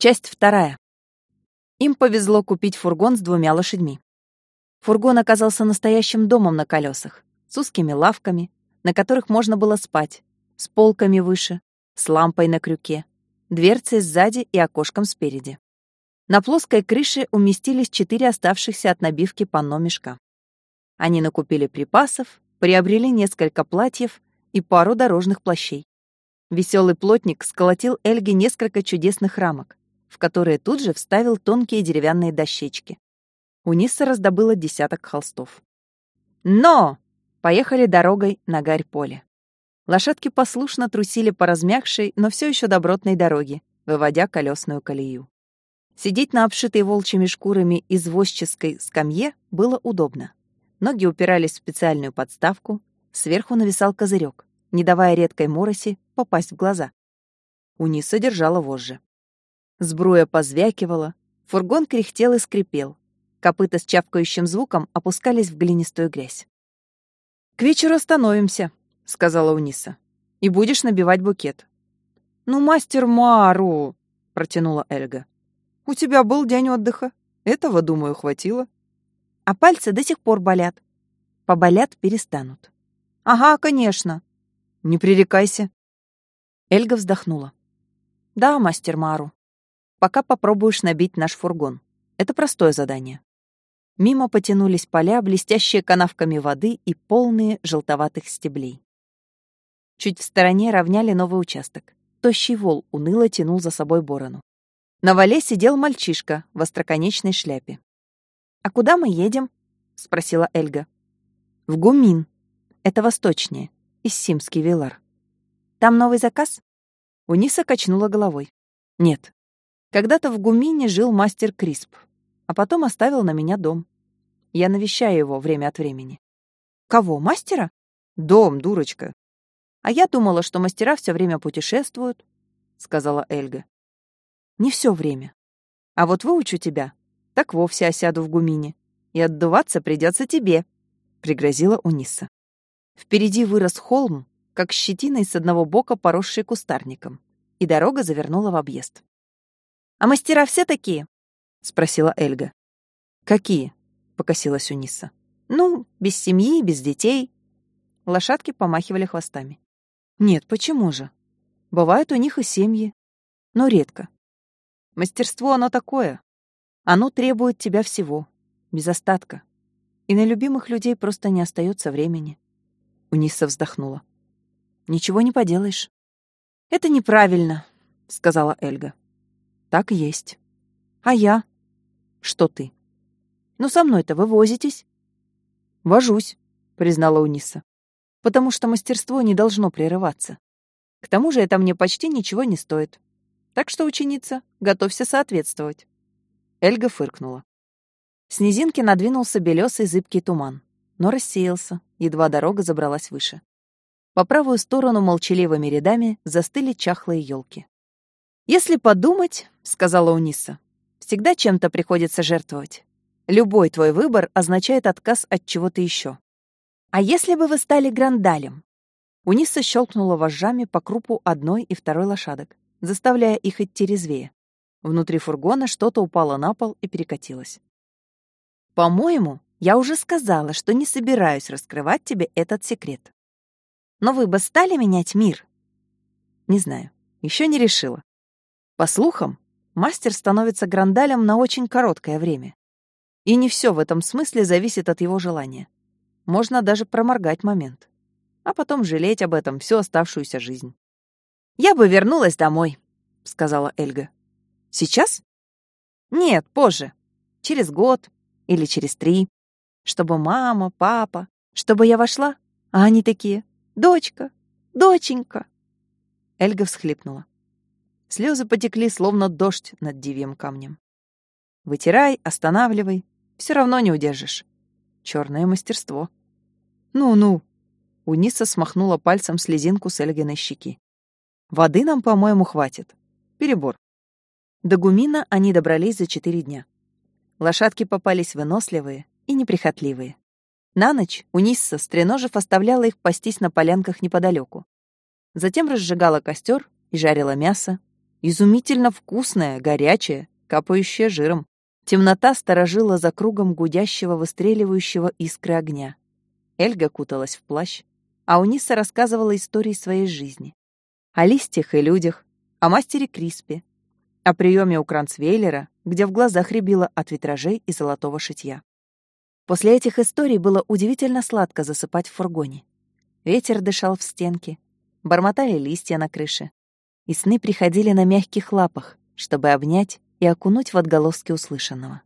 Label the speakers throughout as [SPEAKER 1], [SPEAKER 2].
[SPEAKER 1] Часть вторая. Им повезло купить фургон с двумя лошадьми. Фургон оказался настоящим домом на колесах, с узкими лавками, на которых можно было спать, с полками выше, с лампой на крюке, дверцей сзади и окошком спереди. На плоской крыше уместились четыре оставшихся от набивки панно мешка. Они накупили припасов, приобрели несколько платьев и пару дорожных плащей. Веселый плотник сколотил Эльге несколько чудесных рамок, в которые тут же вставил тонкие деревянные дощечки. Униса раздобыла десяток холстов. Но! Поехали дорогой на гарь-поле. Лошадки послушно трусили по размягшей, но все еще добротной дороге, выводя колесную колею. Сидеть на обшитой волчьими шкурами извозческой скамье было удобно. Ноги упирались в специальную подставку, сверху нависал козырек, не давая редкой мороси попасть в глаза. Униса держала вожжи. Сбруя позвякивала, фургон кряхтел и скрипел. Копыта с чавкающим звуком опускались в глинистую грязь. «К вечеру остановимся», — сказала Униса. «И будешь набивать букет». «Ну, мастер Мару», — протянула Эльга. «У тебя был день отдыха. Этого, думаю, хватило». «А пальцы до сих пор болят». «Поболят, перестанут». «Ага, конечно». «Не пререкайся». Эльга вздохнула. «Да, мастер Мару, пока попробуешь набить наш фургон. Это простое задание. Мимо потянулись поля, блестящие канавками воды и полные желтоватых стеблей. Чуть в стороне равняли новый участок. Тощий вол уныло тянул за собой борону. На вале сидел мальчишка в остроконечной шляпе. «А куда мы едем?» — спросила Эльга. «В Гумин. Это восточнее, Иссимский Вилар. Там новый заказ?» Униса качнула головой. «Нет, когда-то в Гумине жил мастер Крисп, а потом оставил на меня дом. Я навещаю его время от времени. Кого, мастера? Дом, дурочка. А я думала, что мастера все время путешествуют, сказала Эльга. Не все время. А вот выучу тебя, так вовсе осяду в Гумине. И отдуваться придется тебе, пригрозила Униса. Впереди вырос холм, как щетиной с одного бока поросший кустарником, и дорога завернула в объезд. «А мастера все такие?» — спросила Эльга. «Какие?» — покосилась Униса. «Ну, без семьи, без детей». Лошадки помахивали хвостами. «Нет, почему же? Бывают у них и семьи, но редко. Мастерство оно такое. Оно требует тебя всего, без остатка. И на любимых людей просто не остается времени». Униса вздохнула. «Ничего не поделаешь». «Это неправильно», — сказала Эльга. Так есть. А я? Что ты? Ну, со мной-то вы возитесь. Вожусь, признала Униса. Потому что мастерство не должно прерываться. К тому же это мне почти ничего не стоит. Так что, ученица, готовься соответствовать. Эльга фыркнула. С низинки надвинулся белесый зыбкий туман, но рассеялся, едва дорога забралась выше. По правую сторону молчаливыми рядами застыли чахлые елки. «Если подумать, — сказала Униса, — всегда чем-то приходится жертвовать. Любой твой выбор означает отказ от чего-то еще. А если бы вы стали грандалем?» Униса щелкнула вожжами по крупу одной и второй лошадок, заставляя их идти резвее. Внутри фургона что-то упало на пол и перекатилось. «По-моему, я уже сказала, что не собираюсь раскрывать тебе этот секрет. Но вы бы стали менять мир?» «Не знаю. Еще не решила. По слухам, мастер становится грандалем на очень короткое время. И не все в этом смысле зависит от его желания. Можно даже проморгать момент. А потом жалеть об этом всю оставшуюся жизнь. «Я бы вернулась домой», — сказала Эльга. «Сейчас?» «Нет, позже. Через год или через три. Чтобы мама, папа, чтобы я вошла, а они такие «Дочка, доченька». Эльга всхлипнула. Слезы потекли, словно дождь над дивьим камнем. Вытирай, останавливай, все равно не удержишь. Черное мастерство. Ну-ну. Униса смахнула пальцем слезинку с Эльгиной щеки. Воды нам, по-моему, хватит. Перебор. До Гумина они добрались за четыре дня. Лошадки попались выносливые и неприхотливые. На ночь Унисса, стреножив, оставляла их пастись на полянках неподалеку. Затем разжигала костер и жарила мясо, Изумительно вкусная, горячая, капающая жиром. Темнота сторожила за кругом гудящего, выстреливающего искры огня. Эльга куталась в плащ, а Униса рассказывала истории своей жизни. О листьях и людях, о мастере Криспе, о приеме у Кранцвейлера, где в глазах рябило от витражей и золотого шитья. После этих историй было удивительно сладко засыпать в фургоне. Ветер дышал в стенки, бормотали листья на крыше, и сны приходили на мягких лапах, чтобы обнять и окунуть в отголоски услышанного.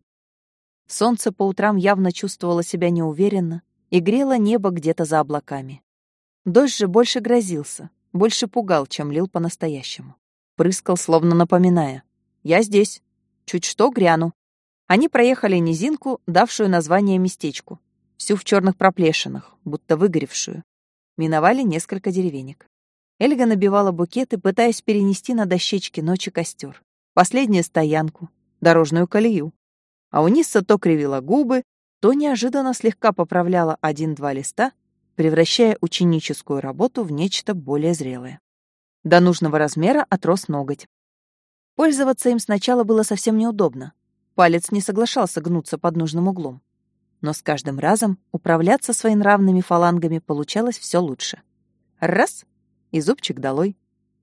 [SPEAKER 1] Солнце по утрам явно чувствовало себя неуверенно и грело небо где-то за облаками. Дождь же больше грозился, больше пугал, чем лил по-настоящему. Прыскал, словно напоминая. «Я здесь. Чуть что, гряну». Они проехали низинку, давшую название местечку, всю в черных проплешинах, будто выгоревшую. Миновали несколько деревенек. Эльга набивала букеты, пытаясь перенести на дощечки ночи костер, последнюю стоянку, дорожную колею. А у Нисса то кривила губы, то неожиданно слегка поправляла один-два листа, превращая ученическую работу в нечто более зрелое. До нужного размера отрос ноготь. Пользоваться им сначала было совсем неудобно. Палец не соглашался гнуться под нужным углом. Но с каждым разом управляться своенравными фалангами получалось все лучше. Раз — и зубчик долой.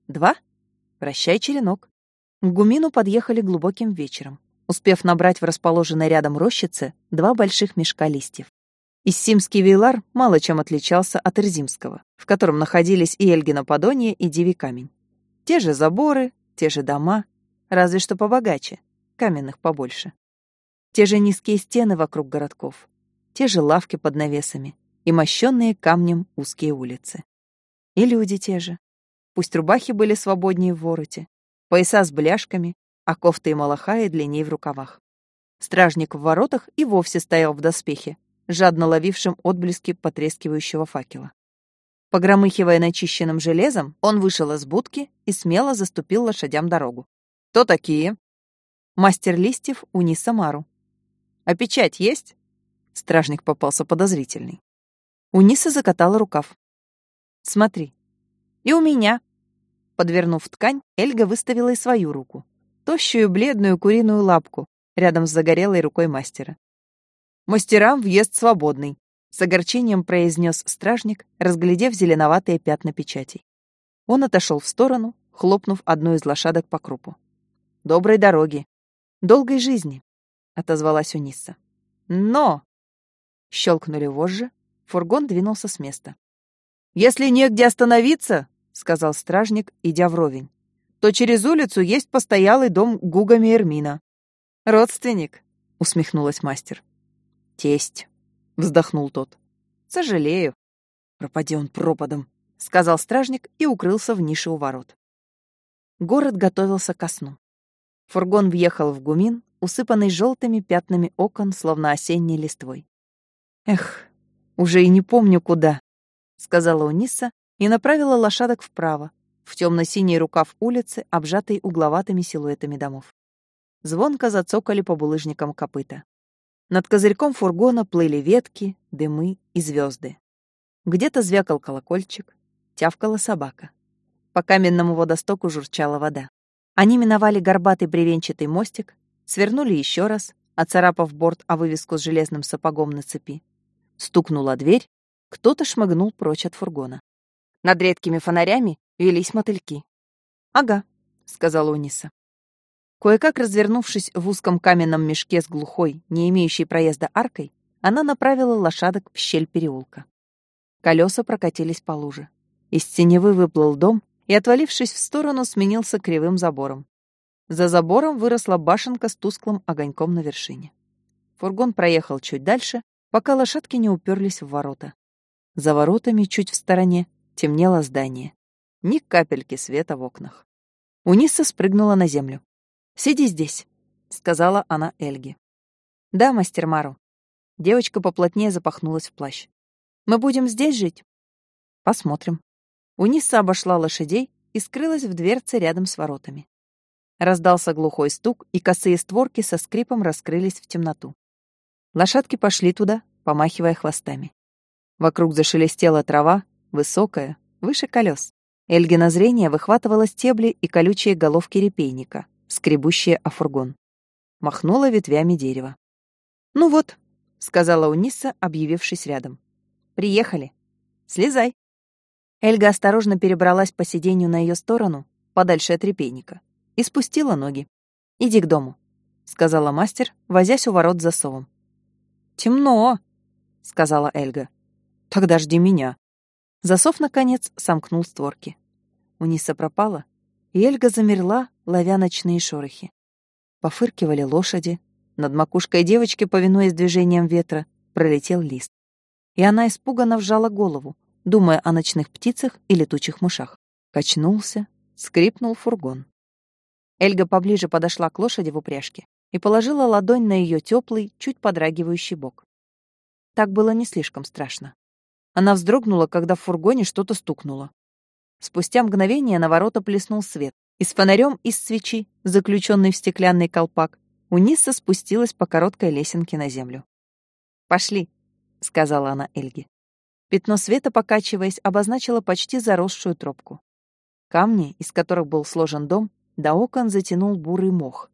[SPEAKER 1] Два — прощай, черенок. К Гумину подъехали глубоким вечером, успев набрать в расположенной рядом рощице два больших мешка листьев. Иссимский вейлар мало чем отличался от Ирзимского, в котором находились и Эльгина Подонье, и Диви Камень. Те же заборы, те же дома, разве что побогаче, каменных побольше. Те же низкие стены вокруг городков, те же лавки под навесами и мощенные камнем узкие улицы. И люди те же. Пусть рубахи были свободнее в вороте, пояса с бляшками, а кофты и малаха и длинней в рукавах. Стражник в воротах и вовсе стоял в доспехе, жадно ловившим отблески потрескивающего факела. Погромыхивая начищенным железом, он вышел из будки и смело заступил лошадям дорогу. «Кто такие?» «Мастер листьев Уни Самару». «А печать есть?» Стражник попался подозрительный. Униса закатала рукав. «Смотри. И у меня». Подвернув ткань, Эльга выставила и свою руку. Тощую бледную куриную лапку рядом с загорелой рукой мастера. «Мастерам въезд свободный», — с огорчением произнес стражник, разглядев зеленоватые пятна печатей. Он отошел в сторону, хлопнув одну из лошадок по крупу. «Доброй дороги! Долгой жизни!» — отозвалась Унисса. «Но!» — щелкнули вожжи, фургон двинулся с места. «Если негде остановиться, — сказал стражник, идя вровень, — то через улицу есть постоялый дом Гуга Мейермина». «Родственник», — усмехнулась мастер. «Тесть», — вздохнул тот. «Сожалею». «Пропади он пропадом», — сказал стражник и укрылся в нише у ворот. Город готовился ко сну. Фургон въехал в гумин, усыпанный желтыми пятнами окон, словно осенней листвой. «Эх, уже и не помню, куда», — сказала Униса и направила лошадок вправо, в темно-синий рукав улицы, обжатый угловатыми силуэтами домов. Звонко зацокали по булыжникам копыта. Над козырьком фургона плыли ветки, дымы и звезды. Где-то звякал колокольчик, тявкала собака. По каменному водостоку журчала вода. Они миновали горбатый бревенчатый мостик, свернули еще раз, оцарапав борт о вывеску с железным сапогом на цепи. Стукнула дверь, кто-то шмыгнул прочь от фургона. Над редкими фонарями велись мотыльки. «Ага», — сказала Униса. Кое-как развернувшись в узком каменном мешке с глухой, не имеющей проезда аркой, она направила лошадок в щель переулка. Колеса прокатились по луже. Из теневы выплыл дом и, отвалившись в сторону, сменился кривым забором. За забором выросла башенка с тусклым огоньком на вершине. Фургон проехал чуть дальше, пока лошадки не уперлись в ворота. За воротами, чуть в стороне, темнело здание. Ни капельки света в окнах. Униса спрыгнула на землю. «Сиди здесь», — сказала она Эльге. «Да, мастер Мару». Девочка поплотнее запахнулась в плащ. «Мы будем здесь жить?» «Посмотрим». Униса обошла лошадей и скрылась в дверце рядом с воротами. Раздался глухой стук, и косые створки со скрипом раскрылись в темноту. Лошадки пошли туда, помахивая хвостами. Вокруг зашелестела трава, высокая, выше колес. Эльгина зрение выхватывало стебли и колючие головки репейника, скребущие о фургон. Махнула ветвями дерева. «Ну вот», — сказала Униса, объявившись рядом. «Приехали. Слезай». Эльга осторожно перебралась по сиденью на ее сторону, подальше от репейника, и спустила ноги. «Иди к дому», — сказала мастер, возясь у ворот засовом. «Темно», — сказала Эльга. «Тогда жди меня». Засов, наконец, сомкнул створки. Униса пропала, и Эльга замерла, ловя ночные шорохи. Пофыркивали лошади, над макушкой девочки, повинуясь движениям ветра, пролетел лист. И она испуганно вжала голову, думая о ночных птицах и летучих мышах. Качнулся, скрипнул фургон. Эльга поближе подошла к лошади в упряжке и положила ладонь на ее теплый, чуть подрагивающий бок. Так было не слишком страшно. Она вздрогнула, когда в фургоне что-то стукнуло. Спустя мгновение на ворота плеснул свет, и с фонарем из свечи, заключенный в стеклянный колпак, Униса спустилась по короткой лесенке на землю. «Пошли», — сказала она Эльге. Пятно света, покачиваясь, обозначило почти заросшую тропку. Камни, из которых был сложен дом, до окон затянул бурый мох.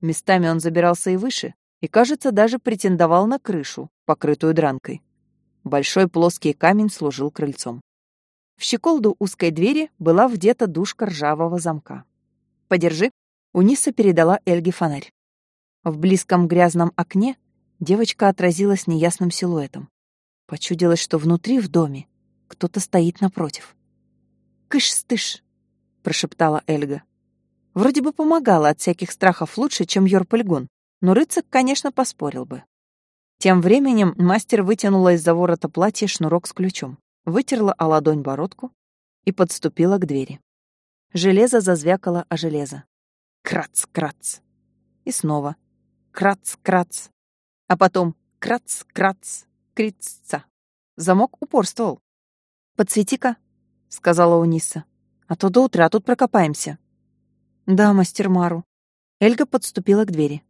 [SPEAKER 1] Местами он забирался и выше, и, кажется, даже претендовал на крышу, покрытую дранкой. Большой плоский камень служил крыльцом. В щеколду узкой двери была вдета душка ржавого замка. «Подержи», — Униса передала Эльге фонарь. В близком грязном окне девочка отразилась неясным силуэтом. Почудилось, что внутри, в доме, кто-то стоит напротив. «Кыш-стыш», — прошептала Эльга. Вроде бы помогала от всяких страхов лучше, чем Йорпольгун, но рыцарь, конечно, поспорил бы. Тем временем мастер вытянула из-за ворота платья шнурок с ключом, вытерла о ладонь бородку и подступила к двери. Железо зазвякало о железо. Крац-крац. И снова. Крац-крац. А потом крац-крац, крицца. Замок упорствовал. «Подсвети-ка», — сказала Униса. «А то до утра тут прокопаемся». «Да, мастер Мару». Эльга подступила к двери.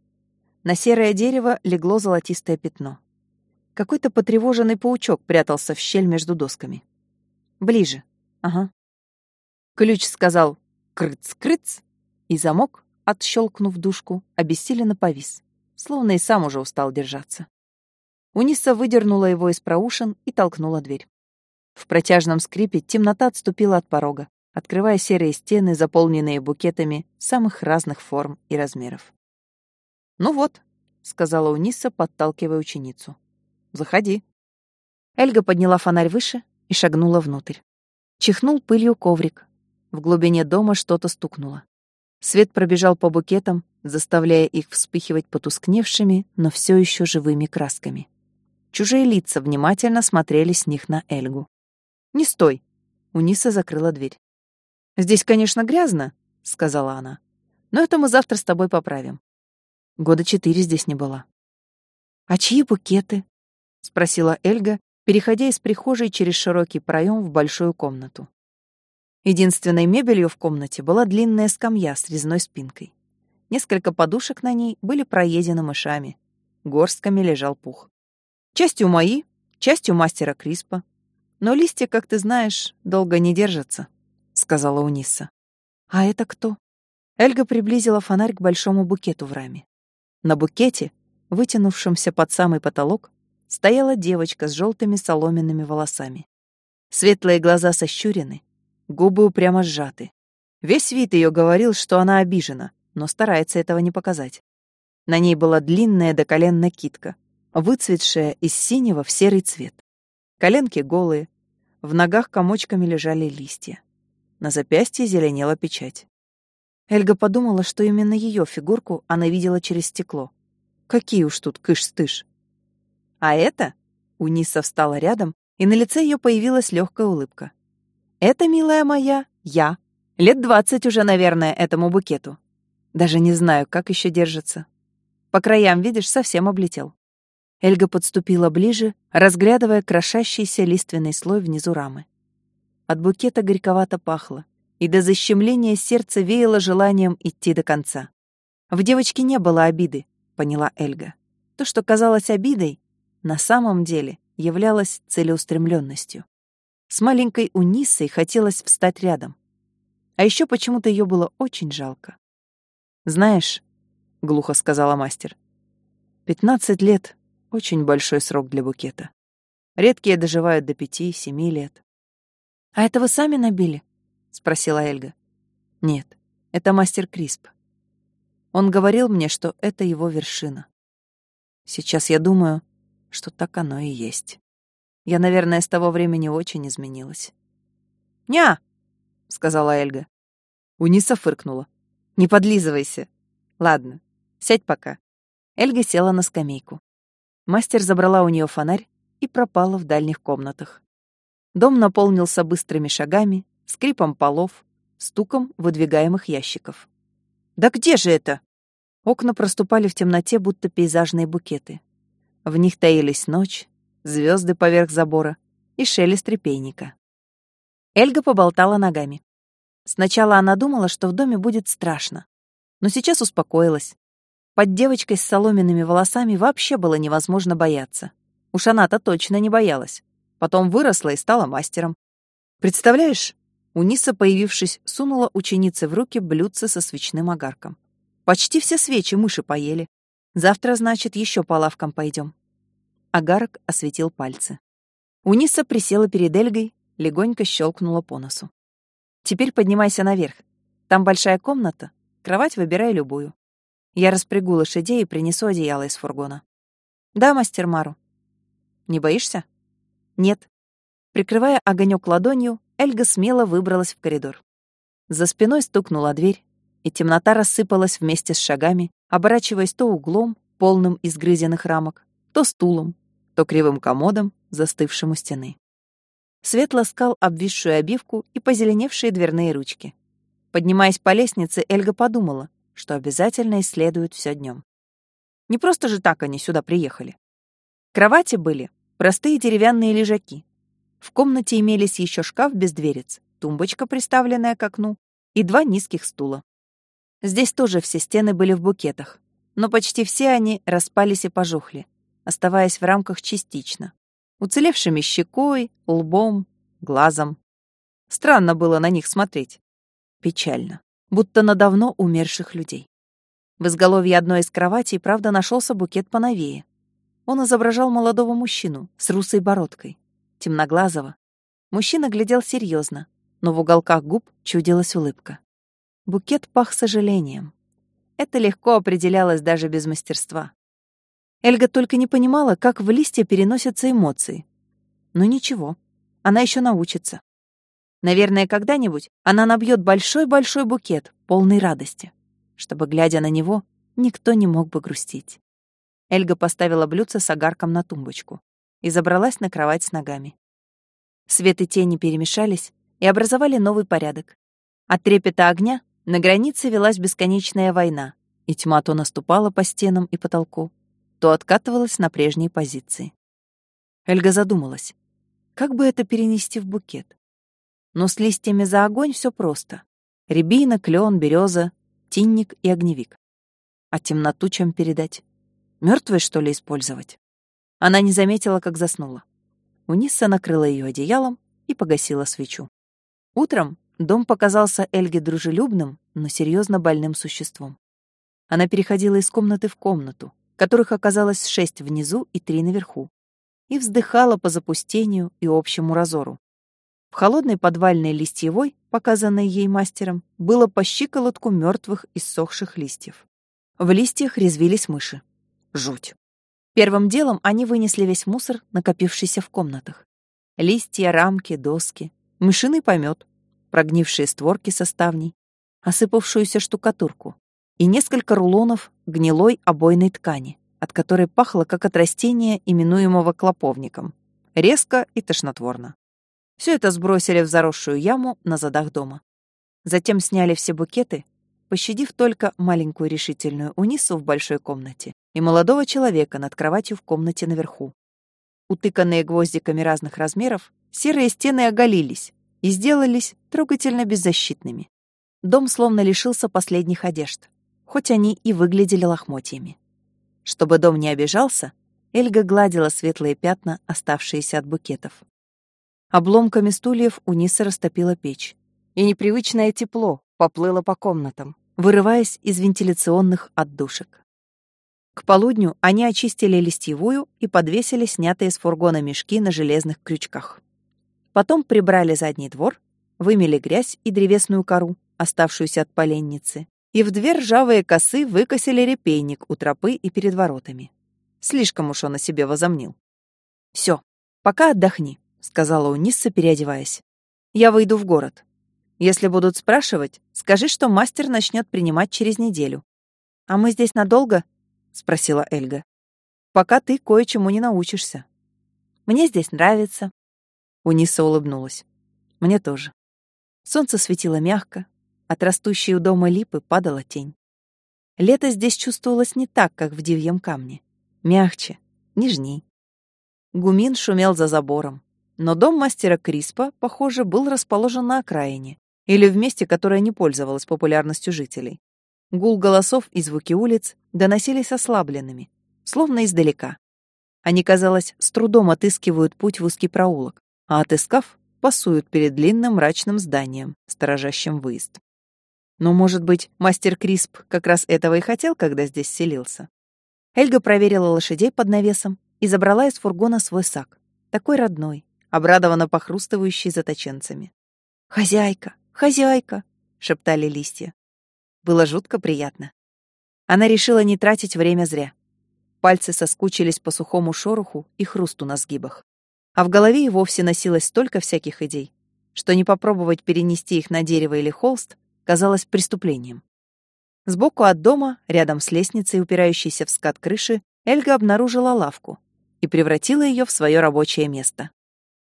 [SPEAKER 1] На серое дерево легло золотистое пятно. Какой-то потревоженный паучок прятался в щель между досками. Ближе. Ага. Ключ сказал «крыц-крыц», и замок, отщелкнув дужку, обессиленно повис, словно и сам уже устал держаться. Униса выдернула его из проушин и толкнула дверь. В протяжном скрипе темнота отступила от порога, открывая серые стены, заполненные букетами самых разных форм и размеров. «Ну вот», — сказала Униса, подталкивая ученицу. «Заходи». Эльга подняла фонарь выше и шагнула внутрь. Чихнул пылью коврик. В глубине дома что-то стукнуло. Свет пробежал по букетам, заставляя их вспыхивать потускневшими, но все еще живыми красками. Чужие лица внимательно смотрели с них на Эльгу. «Не стой!» — Униса закрыла дверь. «Здесь, конечно, грязно», — сказала она. «Но это мы завтра с тобой поправим. Года четыре здесь не была. «А чьи букеты?» — спросила Эльга, переходя из прихожей через широкий проем в большую комнату. Единственной мебелью в комнате была длинная скамья с резной спинкой. Несколько подушек на ней были проедены мышами. Горстками лежал пух. Частью мои, частью мастера Криспа. Но листья, как ты знаешь, долго не держатся, — сказала Униса. «А это кто?» Эльга приблизила фонарь к большому букету в раме. На букете, вытянувшемся под самый потолок, стояла девочка с желтыми соломенными волосами. Светлые глаза сощурены, губы упрямо сжаты. Весь вид ее говорил, что она обижена, но старается этого не показать. На ней была длинная до колен накидка, выцветшая из синего в серый цвет. Коленки голые, в ногах комочками лежали листья. На запястье зеленела печать. Эльга подумала, что именно ее фигурку она видела через стекло. Какие уж тут кыш-стыш. А это? Униса встала рядом, и на лице ее появилась легкая улыбка. Это, милая моя, я. Лет двадцать уже, наверное, этому букету. Даже не знаю, как еще держится. По краям, видишь, совсем облетел. Эльга подступила ближе, разглядывая крошащийся лиственный слой внизу рамы. От букета горьковато пахло, и до защемления сердца веяло желанием идти до конца. В девочке не было обиды, поняла Эльга. То, что казалось обидой, на самом деле являлось целеустремленностью. С маленькой Унисой хотелось встать рядом. А еще почему-то ее было очень жалко. «Знаешь», — глухо сказала мастер, — «пятнадцать лет — очень большой срок для букета. Редкие доживают до пяти-семи лет». «А это вы сами набили?» — спросила Эльга. «Нет, это мастер Крисп. Он говорил мне, что это его вершина. Сейчас я думаю, что так оно и есть. Я, наверное, с того времени очень изменилась. «Ня!» — сказала Эльга. Униса фыркнула. «Не подлизывайся. Ладно, сядь пока». Эльга села на скамейку. Мастер забрала у нее фонарь и пропала в дальних комнатах. Дом наполнился быстрыми шагами, скрипом полов, стуком выдвигаемых ящиков. «Да где же это?» Окна проступали в темноте, будто пейзажные букеты. В них таились ночь, звезды поверх забора и шелест репейника. Эльга поболтала ногами. Сначала она думала, что в доме будет страшно, но сейчас успокоилась. Под девочкой с соломенными волосами вообще было невозможно бояться. Уж она-то точно не боялась. Потом выросла и стала мастером. Представляешь, Униса, появившись, сунула ученице в руки блюдце со свечным огарком. Почти все свечи мыши поели. Завтра, значит, еще по лавкам пойдем. Агарок осветил пальцы. Униса присела перед Эльгой, легонько щелкнула по носу. «Теперь поднимайся наверх. Там большая комната. Кровать выбирай любую. Я распрягу лошадей и принесу одеяло из фургона». «Да, мастер Мару». «Не боишься?» «Нет». Прикрывая огонек ладонью, Эльга смело выбралась в коридор. За спиной стукнула дверь, и темнота рассыпалась вместе с шагами, оборачиваясь то углом, полным изгрызенных рамок, то стулом, то кривым комодом, застывшим у стены. Свет ласкал обвисшую обивку и позеленевшие дверные ручки. Поднимаясь по лестнице, Эльга подумала, что обязательно исследуют все днем. Не просто же так они сюда приехали. Кровати были простые деревянные лежаки, в комнате имелись еще шкаф без дверец, тумбочка, приставленная к окну, и два низких стула. Здесь тоже все стены были в букетах, но почти все они распались и пожухли, оставаясь в рамках частично, уцелевшими щекой, лбом, глазом. Странно было на них смотреть. Печально, будто на давно умерших людей. В изголовье одной из кроватей, правда, нашелся букет поновее. Он изображал молодого мужчину с русой бородкой темноглазого. Мужчина глядел серьезно, но в уголках губ чудилась улыбка. Букет пах сожалением. Это легко определялось даже без мастерства. Эльга только не понимала, как в листья переносятся эмоции. Но ничего, она еще научится. Наверное, когда-нибудь она набьет большой-большой букет, полный радости, чтобы, глядя на него, никто не мог бы грустить. Эльга поставила блюдце с огарком на тумбочку и забралась на кровать с ногами. Свет и тени перемешались и образовали новый порядок. От трепета огня на границе велась бесконечная война, и тьма то наступала по стенам и потолку, то откатывалась на прежние позиции. Эльга задумалась, как бы это перенести в букет. Но с листьями за огонь все просто. Рябина, клен, береза, тинник и огневик. А темноту чем передать? Мертвой, что ли, использовать? Она не заметила, как заснула. Унисса накрыла ее одеялом и погасила свечу. Утром дом показался Эльге дружелюбным, но серьезно больным существом. Она переходила из комнаты в комнату, которых оказалось шесть внизу и три наверху, и вздыхала по запустению и общему разору. В холодной подвальной листьевой, показанной ей мастером, было по щиколотку мертвых иссохших листьев. В листьях резвились мыши. Жуть. Первым делом они вынесли весь мусор, накопившийся в комнатах. Листья, рамки, доски, мышиный помет, прогнившие створки со ставней, осыпавшуюся штукатурку и несколько рулонов гнилой обойной ткани, от которой пахло как от растения, именуемого клоповником, резко и тошнотворно. Все это сбросили в заросшую яму на задах дома. Затем сняли все букеты, пощадив только маленькую решительную Унису в большой комнате и молодого человека над кроватью в комнате наверху. Утыканные гвоздиками разных размеров, серые стены оголились и сделались трогательно беззащитными. Дом словно лишился последних одежд, хоть они и выглядели лохмотьями. Чтобы дом не обижался, Эльга гладила светлые пятна, оставшиеся от букетов. Обломками стульев у Нисы растопила печь. И непривычное тепло поплыло по комнатам, вырываясь из вентиляционных отдушек. К полудню они очистили листьевую и подвесили снятые с фургона мешки на железных крючках. Потом прибрали задний двор, вымели грязь и древесную кору, оставшуюся от поленницы, и в две ржавые косы выкосили репейник у тропы и перед воротами. Слишком уж он о себе возомнил. Все, пока отдохни», — сказала Унисса, переодеваясь. «Я выйду в город. Если будут спрашивать, скажи, что мастер начнет принимать через неделю. А мы здесь надолго?» — спросила Эльга. «Пока ты кое-чему не научишься. Мне здесь нравится». Униса улыбнулась. «Мне тоже». Солнце светило мягко, от растущей у дома липы падала тень. Лето здесь чувствовалось не так, как в Дивьем камне. Мягче, нежней. Гумин шумел за забором. Но дом мастера Криспа, похоже, был расположен на окраине или в месте, которое не пользовалось популярностью жителей. Гул голосов и звуки улиц доносились ослабленными, словно издалека. Они, казалось, с трудом отыскивают путь в узкий проулок, а отыскав, пасуют перед длинным мрачным зданием, сторожащим выезд. Но, может быть, мастер Крисп как раз этого и хотел, когда здесь селился? Эльга проверила лошадей под навесом и забрала из фургона свой сак, такой родной, обрадованно похрустывающий заточенцами. «Хозяйка! Хозяйка!» — шептали листья. Было жутко приятно. Она решила не тратить время зря. Пальцы соскучились по сухому шороху и хрусту на сгибах. А в голове и вовсе носилось столько всяких идей, что не попробовать перенести их на дерево или холст казалось преступлением. Сбоку от дома, рядом с лестницей, упирающейся в скат крыши, Эльга обнаружила лавку и превратила ее в свое рабочее место.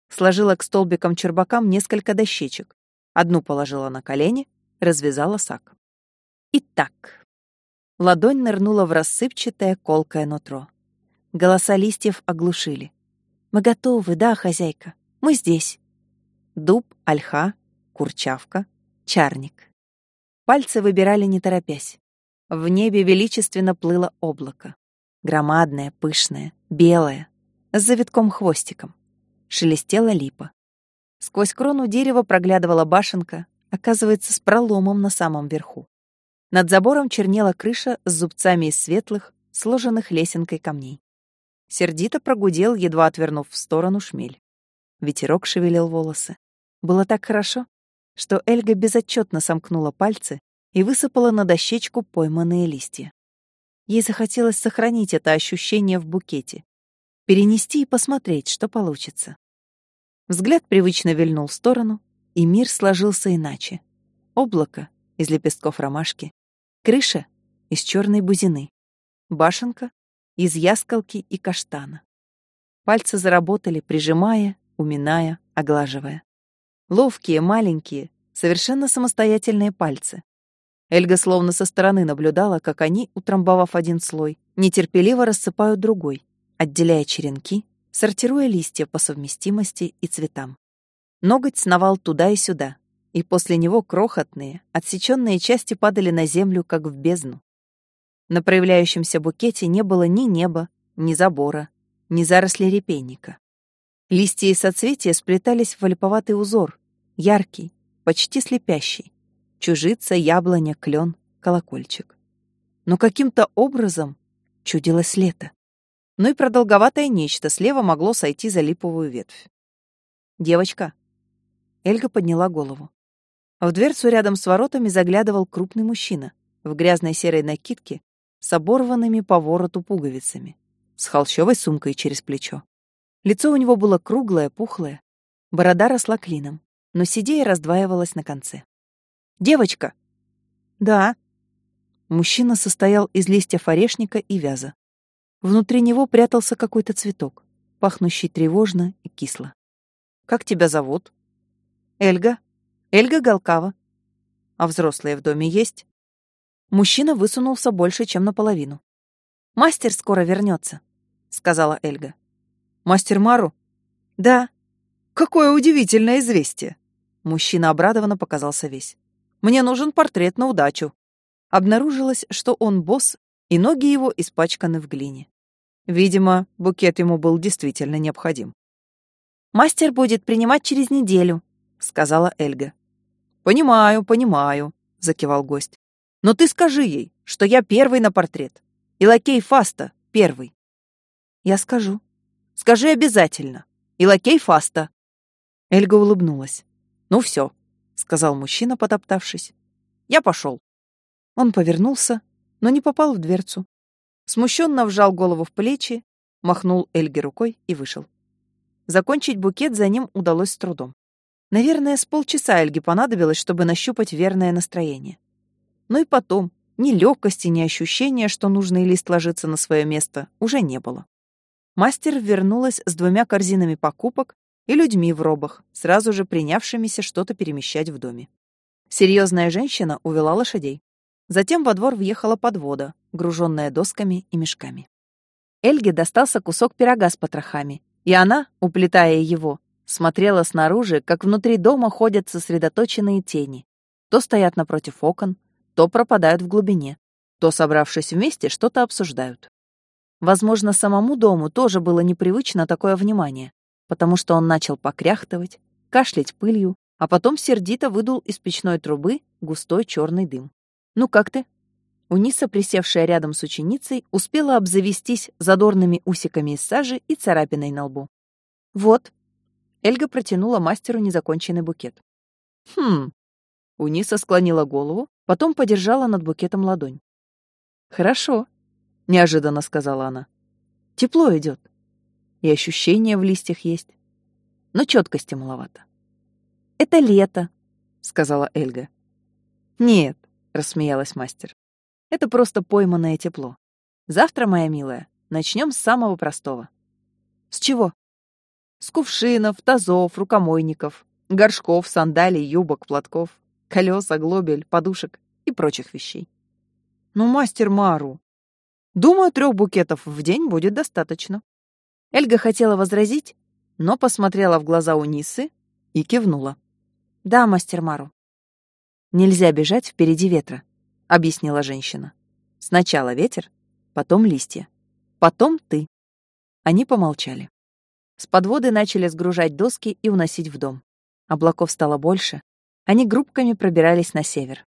[SPEAKER 1] Сложила к столбикам-чербакам несколько дощечек. Одну положила на колени, развязала сак. Итак, ладонь нырнула в рассыпчатое колкое нутро. Голоса листьев оглушили. «Мы готовы, да, хозяйка? Мы здесь». Дуб, ольха, курчавка, чарник. Пальцы выбирали не торопясь. В небе величественно плыло облако. Громадное, пышное, белое, с завитком-хвостиком. Шелестела липа. Сквозь крону дерева проглядывала башенка, оказывается, с проломом на самом верху. Над забором чернела крыша с зубцами из светлых, сложенных лесенкой камней. Сердито прогудел, едва отвернув в сторону шмель. Ветерок шевелил волосы. Было так хорошо что Эльга безотчетно сомкнула пальцы и высыпала на дощечку пойманные листья. Ей захотелось сохранить это ощущение в букете, перенести и посмотреть, что получится. Взгляд привычно вильнул в сторону, и мир сложился иначе. Облако из лепестков ромашки, крыша из черной бузины, башенка из ясколки и каштана. Пальцы заработали, прижимая, уминая, оглаживая. Ловкие, маленькие, совершенно самостоятельные пальцы. Эльга словно со стороны наблюдала, как они, утрамбовав один слой, нетерпеливо рассыпают другой, отделяя черенки, сортируя листья по совместимости и цветам. Ноготь сновал туда и сюда, и после него крохотные, отсеченные части падали на землю, как в бездну. На проявляющемся букете не было ни неба, ни забора, ни заросли репейника. Листья и соцветия сплетались в вальповатый узор, яркий, почти слепящий. Чужица, яблоня, клен, колокольчик. Но каким-то образом чудилось лето. Ну и продолговатое нечто слева могло сойти за липовую ветвь. «Девочка!» Эльга подняла голову. В дверцу рядом с воротами заглядывал крупный мужчина в грязной серой накидке с оборванными по вороту пуговицами, с холщовой сумкой через плечо. Лицо у него было круглое, пухлое. Борода росла клином, но сидея раздваивалась на конце. «Девочка!» «Да». Мужчина состоял из листьев орешника и вяза. Внутри него прятался какой-то цветок, пахнущий тревожно и кисло. «Как тебя зовут?» «Эльга. Эльга Галкава». «А взрослые в доме есть?» Мужчина высунулся больше, чем наполовину. «Мастер скоро вернется», — сказала Эльга. Мастер Мару? Да. Какое удивительное известие. Мужчина обрадованно показался весь. Мне нужен портрет на удачу. Обнаружилось, что он босс, и ноги его испачканы в глине. Видимо, букет ему был действительно необходим. «Мастер будет принимать через неделю», — сказала Эльга.
[SPEAKER 2] «Понимаю, понимаю», — закивал гость. «Но ты скажи ей, что я первый на портрет, и лакей Фаста первый».
[SPEAKER 1] «Я скажу».
[SPEAKER 2] «Скажи обязательно. И лакей Фаста».
[SPEAKER 1] Эльга улыбнулась.
[SPEAKER 2] «Ну все», — сказал мужчина, потоптавшись. «Я пошел».
[SPEAKER 1] Он повернулся, но не попал в дверцу. Смущенно вжал голову в плечи, махнул Эльге рукой и вышел. Закончить букет за ним удалось с трудом. Наверное, с полчаса Эльге понадобилось, чтобы нащупать верное настроение. Но и потом ни легкости, ни ощущения, что нужный лист ложится на свое место, уже не было. Мастер вернулась с двумя корзинами покупок и людьми в робах, сразу же принявшимися что-то перемещать в доме. Серьезная женщина увела лошадей. Затем во двор въехала подвода, груженная досками и мешками. Эльге достался кусок пирога с потрохами, и она, уплетая его, смотрела снаружи, как внутри дома ходят сосредоточенные тени. То стоят напротив окон, то пропадают в глубине, то, собравшись вместе, что-то обсуждают. Возможно, самому дому тоже было непривычно такое внимание, потому что он начал покряхтывать, кашлять пылью, а потом сердито выдул из печной трубы густой черный дым. «Ну как ты?» Униса, присевшая рядом с ученицей, успела обзавестись задорными усиками из сажи и царапиной на лбу. «Вот». Эльга протянула мастеру незаконченный букет. «Хм». Униса склонила голову, потом подержала над букетом ладонь. «Хорошо», — неожиданно сказала она. «Тепло идет. И ощущения в листьях есть. Но четкости маловато». «Это лето», — сказала Эльга. «Нет, рассмеялась мастер. Это просто пойманное тепло. Завтра, моя милая, начнем с самого простого. С чего? С кувшинов, тазов, рукомойников, горшков, сандалий, юбок, платков, колес, оглобель, подушек и прочих вещей. Ну, мастер Мару. Думаю, трех букетов в день будет достаточно. Эльга хотела возразить, но посмотрела в глаза Унисы и кивнула. Да, мастер Мару. Нельзя бежать впереди ветра, объяснила женщина. Сначала ветер, потом листья, потом ты. Они помолчали. С подводы начали сгружать доски и уносить в дом. Облаков стало больше. Они группками пробирались на север.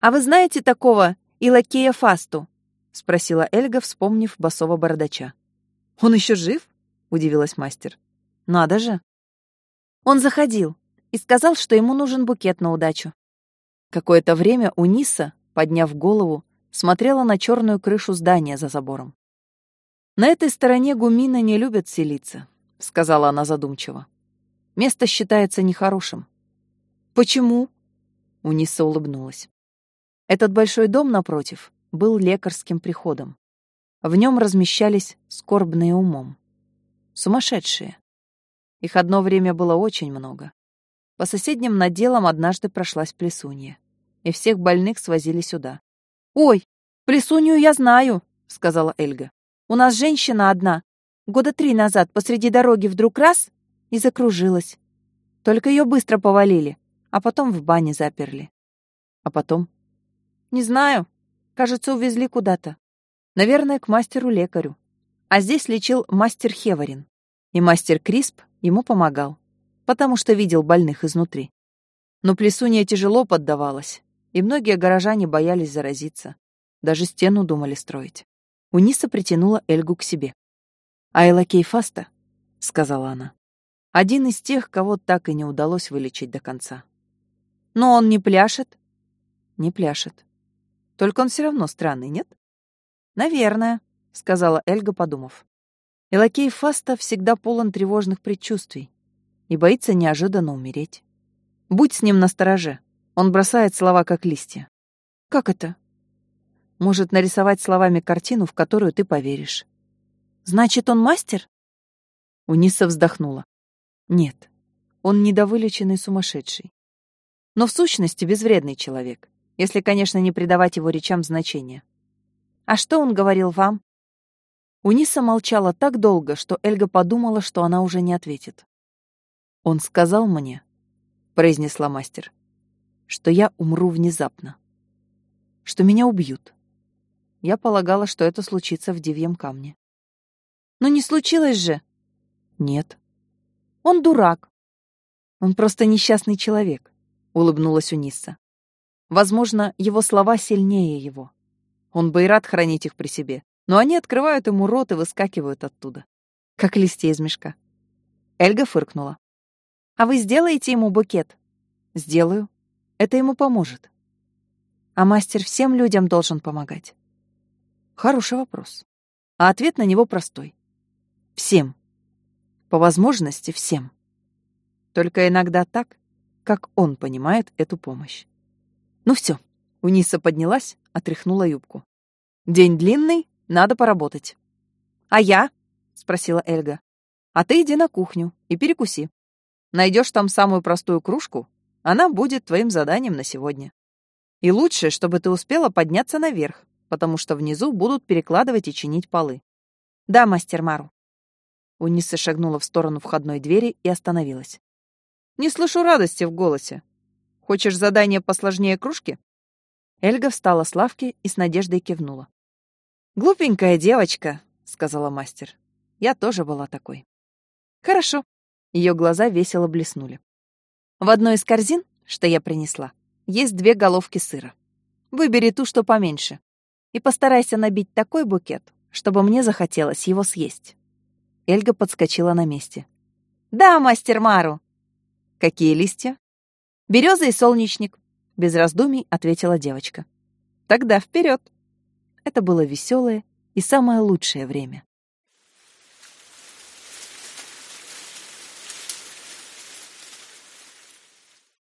[SPEAKER 1] «А вы знаете такого Илакея Фасту?» — спросила Эльга, вспомнив басового бородача. «Он еще жив?» — удивилась мастер. «Надо же!» Он заходил и сказал, что ему нужен букет на удачу. Какое-то время Униса, подняв голову, смотрела на черную крышу здания за забором. «На этой стороне гумина не любят селиться», — сказала она задумчиво. «Место считается нехорошим». «Почему?» — Униса улыбнулась. Этот большой дом напротив был лекарским приходом. В нем размещались скорбные умом. Сумасшедшие. Их одно время было очень много. По соседним наделам однажды прошлась плесунья, и всех больных свозили сюда. «Ой, плесунью я знаю», — сказала Эльга. «У нас женщина одна. Года три назад посреди дороги вдруг раз — и закружилась. Только ее быстро повалили, а потом в бане заперли. А потом? Не знаю. Кажется, увезли куда-то. Наверное, к мастеру-лекарю. А здесь лечил мастер Хеварин. И мастер Крисп ему помогал потому что видел больных изнутри. Но плесунья тяжело поддавалась, и многие горожане боялись заразиться. Даже стену думали строить. Униса притянула Эльгу к себе. «Айлакей Фаста», — сказала она, — «один из тех, кого так и не удалось вылечить до конца». «Но он не пляшет?» «Не пляшет. Только он все равно странный, нет?» «Наверное», — сказала Эльга, подумав. Элакей Фаста всегда полон тревожных предчувствий и боится неожиданно умереть. Будь с ним настороже. Он бросает слова, как листья. Как это? Может нарисовать словами картину, в которую ты поверишь. Значит, он мастер? Униса вздохнула. Нет, он недовылеченный сумасшедший. Но в сущности безвредный человек, если, конечно, не придавать его речам значения. А что он говорил вам? Униса молчала так долго, что Эльга подумала, что она уже не ответит. «Он сказал мне», — произнесла мастер, — «что я умру внезапно, что меня убьют. Я полагала, что это случится в Дивьем камне». «Но не случилось же!» «Нет». Он дурак.
[SPEAKER 2] Он просто несчастный человек, улыбнулась Унисса. Возможно, его слова сильнее его. Он бы и рад хранить их при себе, но они открывают ему рот и выскакивают оттуда, как листья из мешка. Эльга фыркнула.
[SPEAKER 1] «А вы сделаете ему букет?»
[SPEAKER 2] «Сделаю. Это ему поможет».
[SPEAKER 1] «А мастер всем людям должен помогать?»
[SPEAKER 2] Хороший вопрос. А ответ на него простой. Всем. По возможности всем. Только иногда так, как он понимает эту помощь. Ну все. Униса поднялась, отряхнула юбку. День длинный, надо поработать.
[SPEAKER 1] А я?
[SPEAKER 2] спросила Эльга. А ты иди на кухню и перекуси. Найдешь там самую простую кружку, она будет твоим заданием на сегодня. И лучше, чтобы ты успела подняться наверх, потому что внизу будут перекладывать и чинить полы.
[SPEAKER 1] Да, мастер Мару.
[SPEAKER 2] Униса шагнула в сторону входной двери и остановилась. Не слышу радости в голосе. Хочешь задание посложнее кружки? Эльга встала с лавки и с надеждой кивнула. «Глупенькая девочка», — сказала мастер. «Я тоже была такой». «Хорошо». Ее глаза весело блеснули. «В одной из корзин, что я принесла, есть две головки сыра. Выбери ту, что поменьше, и постарайся набить такой букет, чтобы мне захотелось его съесть». Эльга подскочила на месте.
[SPEAKER 1] «Да, мастер Мару!»
[SPEAKER 2] «Какие листья?»
[SPEAKER 1] «Береза и солнечник», —
[SPEAKER 2] без раздумий ответила девочка. «Тогда вперед!» Это было веселое и самое лучшее время.